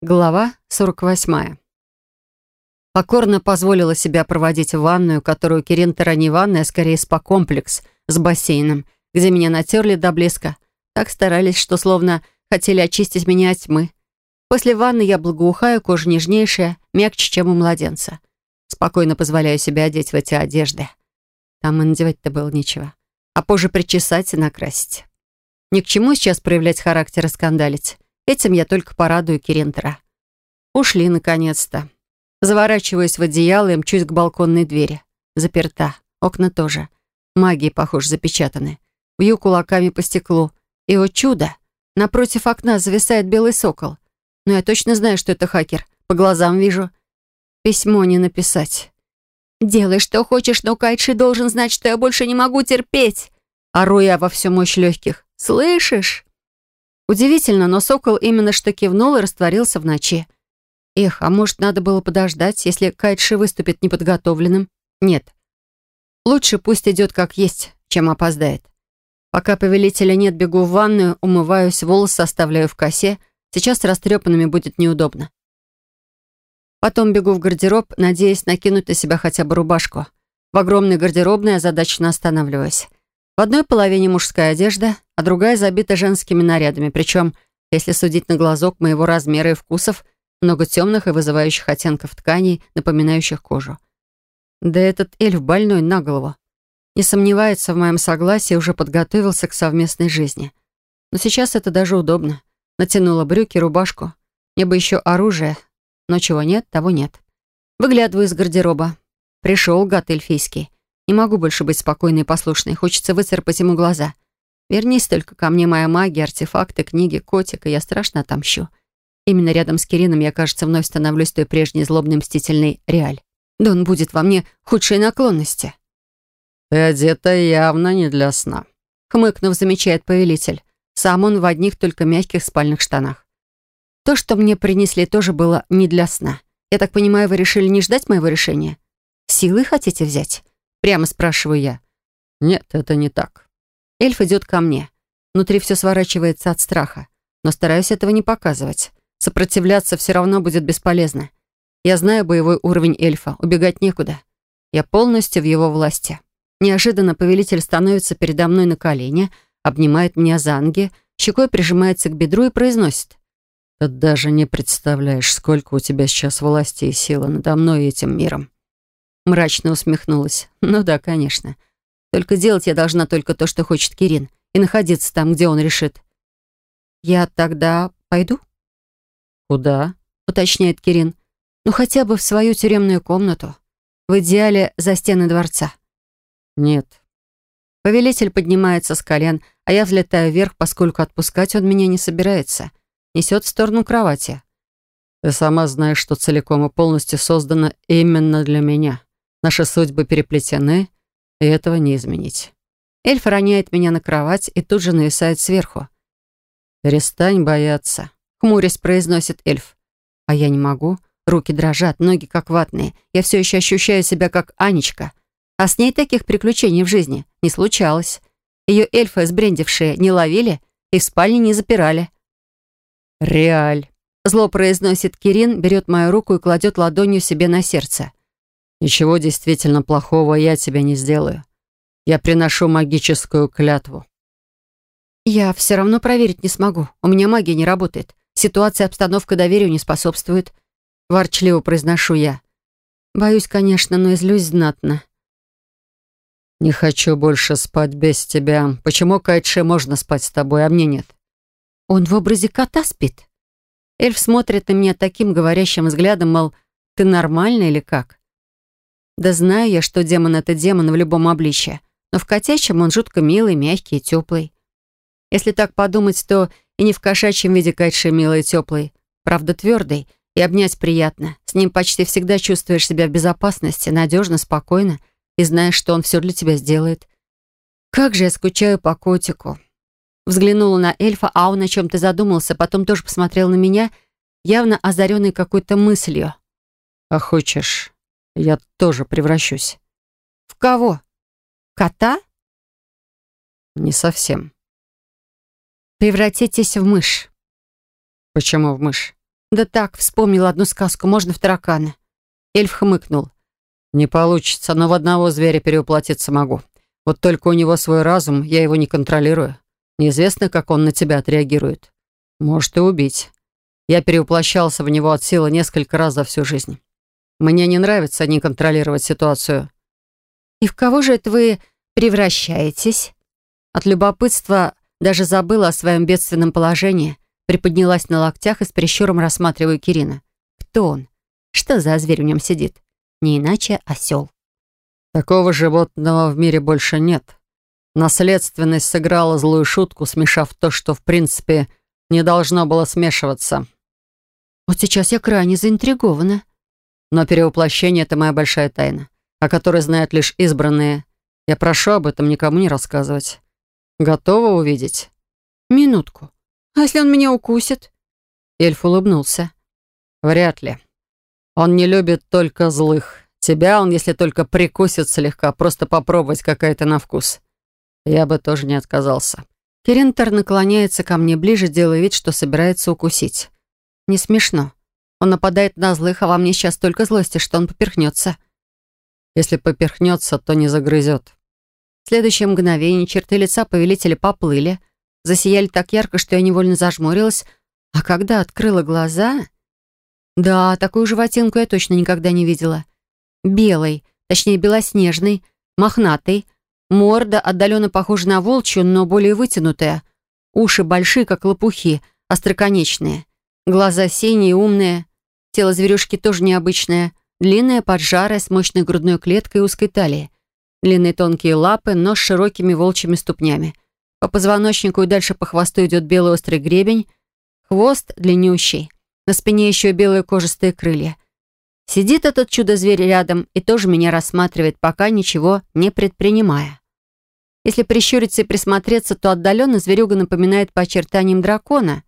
Глава 48. Покорно позволила себя проводить в ванную, которую Кирин-то не ванная, а скорее спа-комплекс с бассейном, где меня натерли до блеска. Так старались, что словно хотели очистить меня от тьмы. После ванны я благоухаю, кожа нежнейшая, мягче, чем у младенца. Спокойно позволяю себе одеть в эти одежды. Там и надевать-то было нечего. А позже причесать и накрасить. Ни к чему сейчас проявлять характер и скандалить. Этим я только порадую Кирентера. Ушли, наконец-то. Заворачиваюсь в одеяло и мчусь к балконной двери. Заперта. Окна тоже. Магии, похоже, запечатаны. Бью кулаками по стеклу. И, о чудо! Напротив окна зависает белый сокол. Но я точно знаю, что это хакер. По глазам вижу. Письмо не написать. «Делай, что хочешь, но Кайши должен знать, что я больше не могу терпеть!» Ору я во всю мощь легких. «Слышишь?» Удивительно, но сокол именно что кивнул и растворился в ночи. Эх, а может, надо было подождать, если Кайтши выступит неподготовленным? Нет. Лучше пусть идет как есть, чем опоздает. Пока повелителя нет, бегу в ванную, умываюсь, волосы оставляю в косе. Сейчас растрепанными будет неудобно. Потом бегу в гардероб, надеясь накинуть на себя хотя бы рубашку. В огромной гардеробной озадаченно останавливаюсь. В одной половине мужская одежда, а другая забита женскими нарядами. Причем, если судить на глазок моего размера и вкусов, много темных и вызывающих оттенков тканей, напоминающих кожу. Да этот эльф больной на голову. Не сомневается в моем согласии уже подготовился к совместной жизни. Но сейчас это даже удобно. Натянула брюки, рубашку. Мне бы еще оружие, но чего нет, того нет. Выглядываю из гардероба. Пришел гад эльфийский. Не могу больше быть спокойной и послушной. Хочется выцарпать ему глаза. Вернись только ко мне моя магия, артефакты, книги, котик, и я страшно отомщу. Именно рядом с Кирином я, кажется, вновь становлюсь той прежней злобной мстительной Реаль. Да он будет во мне худшие наклонности. «Ты одета явно не для сна», — хмыкнув, замечает повелитель. Сам он в одних только мягких спальных штанах. То, что мне принесли, тоже было не для сна. Я так понимаю, вы решили не ждать моего решения? Силой хотите взять? Прямо спрашиваю я. Нет, это не так. Эльф идет ко мне. Внутри все сворачивается от страха. Но стараюсь этого не показывать. Сопротивляться все равно будет бесполезно. Я знаю боевой уровень эльфа. Убегать некуда. Я полностью в его власти. Неожиданно повелитель становится передо мной на колени, обнимает меня за ноги, щекой прижимается к бедру и произносит. «Ты даже не представляешь, сколько у тебя сейчас власти и силы надо мной и этим миром. Мрачно усмехнулась. «Ну да, конечно. Только делать я должна только то, что хочет Кирин, и находиться там, где он решит». «Я тогда пойду?» «Куда?» — уточняет Кирин. «Ну, хотя бы в свою тюремную комнату. В идеале за стены дворца». «Нет». Повелитель поднимается с колен, а я взлетаю вверх, поскольку отпускать он меня не собирается. Несет в сторону кровати. «Ты сама знаешь, что целиком и полностью создана именно для меня». Наши судьбы переплетены, и этого не изменить. Эльф роняет меня на кровать и тут же нависает сверху. «Перестань бояться», — хмурясь произносит эльф. А я не могу. Руки дрожат, ноги как ватные. Я все еще ощущаю себя как Анечка. А с ней таких приключений в жизни не случалось. Ее эльфы, сбрендившие, не ловили и в спальне не запирали. «Реаль», — зло произносит Кирин, берет мою руку и кладет ладонью себе на сердце. Ничего действительно плохого я тебе не сделаю. Я приношу магическую клятву. Я все равно проверить не смогу. У меня магия не работает. Ситуация обстановка доверию не способствуют. Ворчливо произношу я. Боюсь, конечно, но излюсь знатно. «Не хочу больше спать без тебя. Почему, Кайтше, можно спать с тобой, а мне нет?» «Он в образе кота спит?» Эльф смотрит на меня таким говорящим взглядом, мол, «Ты нормальный или как?» Да знаю я, что демон — это демон в любом обличье, но в котячем он жутко милый, мягкий и теплый. Если так подумать, то и не в кошачьем виде Кайтши милый и теплый, правда твердый, и обнять приятно. С ним почти всегда чувствуешь себя в безопасности, надежно, спокойно, и знаешь, что он все для тебя сделает. Как же я скучаю по котику. Взглянула на эльфа, а он о чем-то задумался, потом тоже посмотрел на меня, явно озаренный какой-то мыслью. «А хочешь, я тоже превращусь. В кого? Кота? Не совсем. Превратитесь в мышь. Почему в мышь? «Да так, вспомнил одну сказку. Можно в таракана?» Эльф хмыкнул. «Не получится, но в одного зверя перевоплотиться могу. Вот только у него свой разум, я его не контролирую. Неизвестно, как он на тебя отреагирует. Может и убить. Я перевоплощался в него от силы несколько раз за всю жизнь. Мне не нравится не контролировать ситуацию». «И в кого же это вы превращаетесь?» От любопытства даже забыла о своем бедственном положении, приподнялась на локтях и с прищуром рассматриваю Кирина. «Кто он? Что за зверь в нем сидит? Не иначе осел». Такого животного в мире больше нет. Наследственность сыграла злую шутку, смешав то, что, в принципе, не должно было смешиваться. Вот сейчас я крайне заинтригована. Но перевоплощение — это моя большая тайна, о которой знают лишь избранные. Я прошу об этом никому не рассказывать. Готова увидеть? Минутку. А если он меня укусит? Эльф улыбнулся. Вряд ли. Он не любит только злых. Тебя он, если только прикусит слегка, просто попробовать какая-то на вкус. Я бы тоже не отказался. Керентер наклоняется ко мне ближе, делая вид, что собирается укусить. Не смешно. Он нападает на злых, а во мне сейчас столько злости, что он поперхнется. Если поперхнется, то не загрызет. В следующее мгновение черты лица повелителя поплыли, засияли так ярко, что я невольно зажмурилась, а когда открыла глаза... Да, такую животинку я точно никогда не видела белый, точнее белоснежный, мохнатый, морда отдаленно похожа на волчью, но более вытянутая, уши большие, как лопухи, остроконечные, глаза синие, умные, тело зверюшки тоже необычное, длинное, поджарое, с мощной грудной клеткой и узкой талией, длинные тонкие лапы, но с широкими волчьими ступнями. По позвоночнику и дальше по хвосту идет белый острый гребень, хвост длиннющий, на спине еще белые кожистые крылья — Сидит этот чудо-зверь рядом и тоже меня рассматривает, пока ничего не предпринимая. Если прищуриться и присмотреться, то отдаленно зверюга напоминает по очертаниям дракона.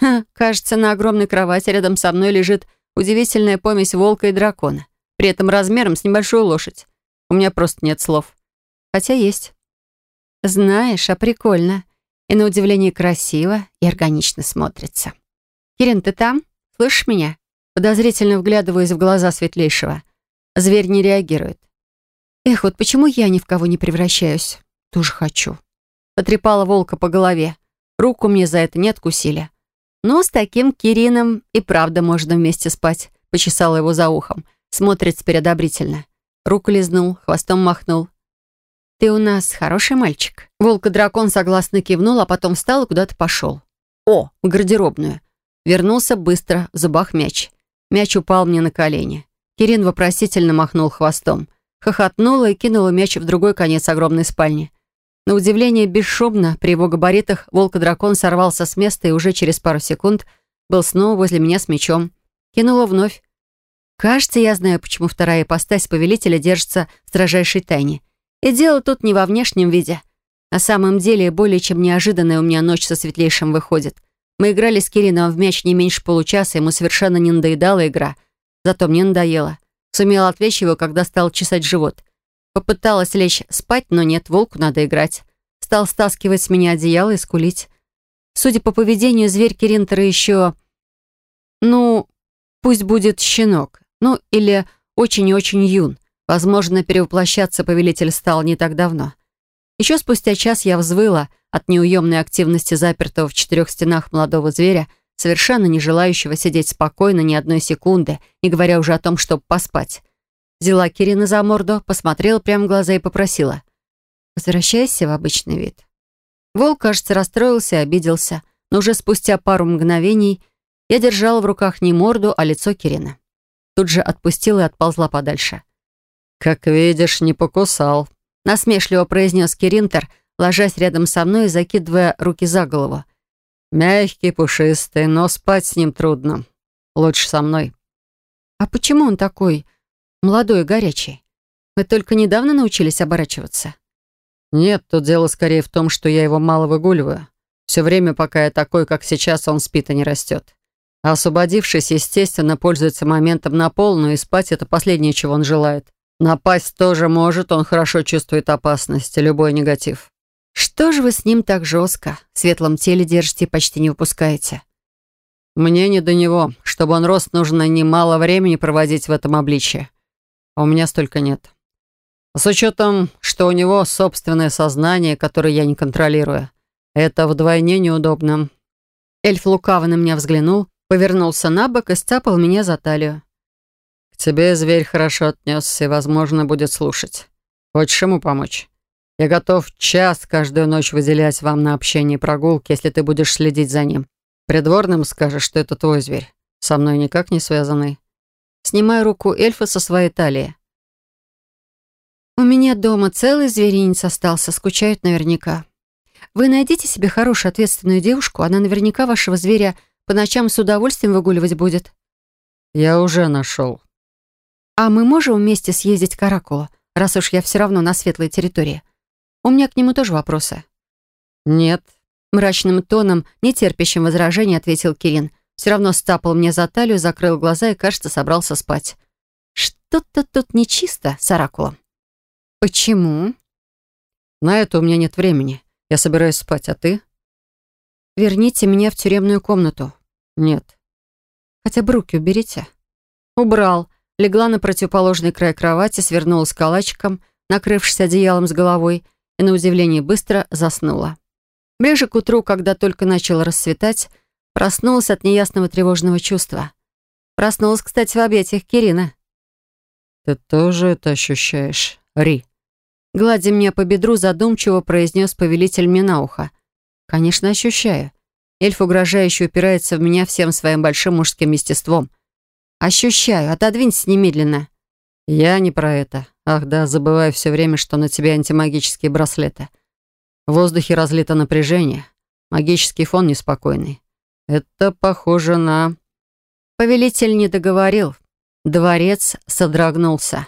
Ха, кажется, на огромной кровати рядом со мной лежит удивительная помесь волка и дракона, при этом размером с небольшую лошадь. У меня просто нет слов. Хотя есть. Знаешь, а прикольно. И на удивление красиво и органично смотрится. Кирин, ты там? Слышишь меня? подозрительно вглядываясь в глаза светлейшего. Зверь не реагирует. Эх, вот почему я ни в кого не превращаюсь? Тоже хочу. Потрепала волка по голове. Руку мне за это не откусили. Но с таким Кирином и правда можно вместе спать. Почесала его за ухом. Смотрит теперь одобрительно. Руку лизнул, хвостом махнул. «Ты у нас хороший мальчик». Волк-дракон согласно кивнул, а потом встал и куда-то пошел. О, в гардеробную. Вернулся быстро, в зубах мяч. Мяч упал мне на колени. Кирин вопросительно махнул хвостом. Хохотнула и кинула мяч в другой конец огромной спальни. На удивление, бесшумно, при его габаритах, волк-дракон сорвался с места и уже через пару секунд был снова возле меня с мячом. Кинула вновь. Кажется, я знаю, почему вторая ипостась повелителя держится в строжайшей тайне. И дело тут не во внешнем виде. На самом деле, более чем неожиданная у меня ночь со светлейшим выходит. Мы играли с Кирином в мяч не меньше получаса, ему совершенно не надоедала игра. Зато мне надоело. Сумела отвлечь его, когда стал чесать живот. Попыталась лечь спать, но нет, волку надо играть. Стал стаскивать с меня одеяло и скулить. Судя по поведению, зверь Киринтера еще... Ну, пусть будет щенок. Ну, или очень и очень юн. Возможно, перевоплощаться повелитель стал не так давно. Еще спустя час я взвыла, от неуемной активности запертого в четырех стенах молодого зверя, совершенно не желающего сидеть спокойно ни одной секунды, не говоря уже о том, чтобы поспать. Взяла Кирина за морду, посмотрела прямо в глаза и попросила. «Возвращайся в обычный вид». Волк, кажется, расстроился и обиделся, но уже спустя пару мгновений я держала в руках не морду, а лицо Кирина. Тут же отпустила и отползла подальше. «Как видишь, не покусал», — насмешливо произнес Киринтер, ложась рядом со мной и закидывая руки за голову. «Мягкий, пушистый, но спать с ним трудно. Лучше со мной». «А почему он такой молодой и горячий? Вы только недавно научились оборачиваться?» «Нет, тут дело скорее в том, что я его мало выгуливаю. Все время, пока я такой, как сейчас, он спит и не растет. А освободившись, естественно, пользуется моментом на полную, и спать — это последнее, чего он желает. Напасть тоже может, он хорошо чувствует опасность и любой негатив. «Что же вы с ним так жестко? В светлом теле держите и почти не выпускаете?» «Мне не до него. чтобы он рос, нужно немало времени проводить в этом обличье. А у меня столько нет. С учетом, что у него собственное сознание, которое я не контролирую, это вдвойне неудобно. Эльф лукаво на меня взглянул, повернулся на бок и сцапал меня за талию. «К тебе зверь хорошо отнесся и, возможно, будет слушать. Хочешь ему помочь? Я готов час каждую ночь выделять вам на общение и прогулки, если ты будешь следить за ним. Придворным скажешь, что это твой зверь, со мной никак не связанный». Снимаю руку эльфа со своей талии. «У меня дома целый зверинец остался, скучают наверняка. Вы найдите себе хорошую ответственную девушку, она наверняка вашего зверя по ночам с удовольствием выгуливать будет». «Я уже нашел». «А мы можем вместе съездить к Оракулу, раз уж я все равно на светлой территории? У меня к нему тоже вопросы». «Нет». Мрачным тоном, не терпящим возражений, ответил Кирин. Все равно стапал мне за талию, закрыл глаза и, кажется, собрался спать. Что-то тут нечисто с Оракулом. «Почему?» «На это у меня нет времени. Я собираюсь спать, а ты?» «Верните меня в тюремную комнату». «Нет». «Хотя бы руки уберите». Убрал. Легла на противоположный край кровати, свернулась калачиком, накрывшись одеялом с головой, и, на удивление, быстро заснула. Ближе к утру, когда только начало расцветать, проснулась от неясного тревожного чувства. Проснулась, кстати, в объятиях Кирина. «Ты тоже это ощущаешь, Ри?» Гладя меня по бедру, задумчиво произнес повелитель мне на ухо. «Конечно, ощущаю. Эльф угрожающе упирается в меня всем своим большим мужским естеством. Ощущаю. Отодвинься немедленно». «Я не про это. Ах да, забываю все время, что на тебе антимагические браслеты. В воздухе разлито напряжение. Магический фон неспокойный. Это похоже на...» Повелитель не договорил. Дворец содрогнулся.